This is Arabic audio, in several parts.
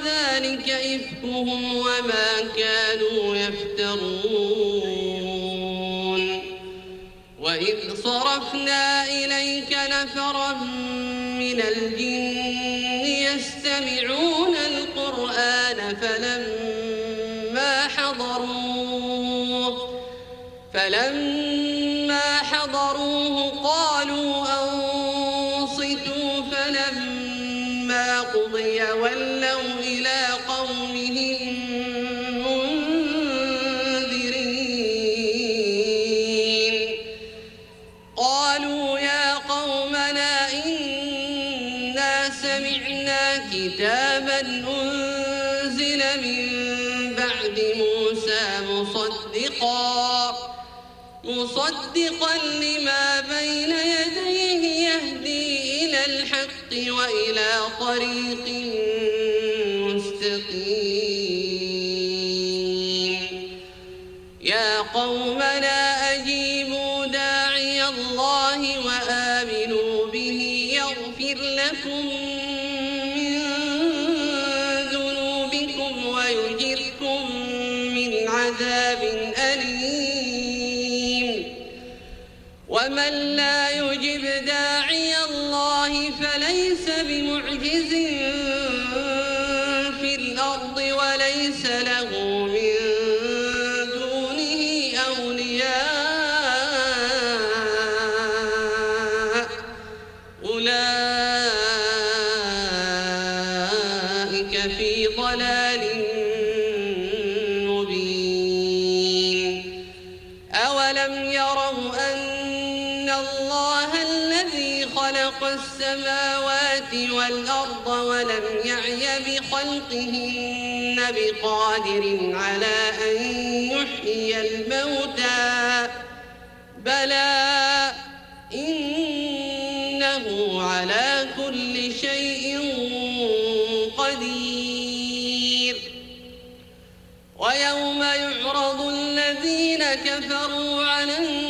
وذلك إفكهم وما كانوا يفترون. وإذ صرفنا إليك نفرا من الجن يستمعون القرآن فلما حضروه فلما حضروه قالوا أنصتوا فلما قضي ولوا إلى قومهم منذرين. قالوا يا قومنا إنا سمعنا كتابا أنزل من بعد موسى مصدقا مصدقا لما بين يديه طريق مستقيم. يا قومنا أجيبوا داعي الله وآمنوا به يغفر لكم ومن لا يجب داعي فليس بمعجز في الأرض وليس له من دونه أولياء. أولئك في ضلال مبين. أولم يروا أن الله خلق السماوات والأرض ولم يعي بخلقهن بقادر على أن يحيي الموتى. بلى إنه على كل شيء قدير. ويوم يعرض الذين كفروا على النار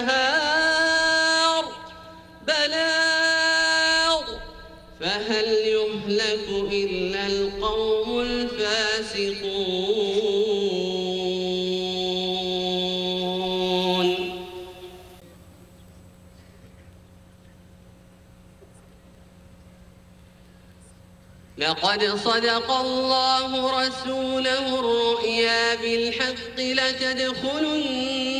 نهار بلاغ فهل يهلك إلا القوم الفاسقون؟ لقد صدق الله رسوله الرؤيا بالحق لتدخلن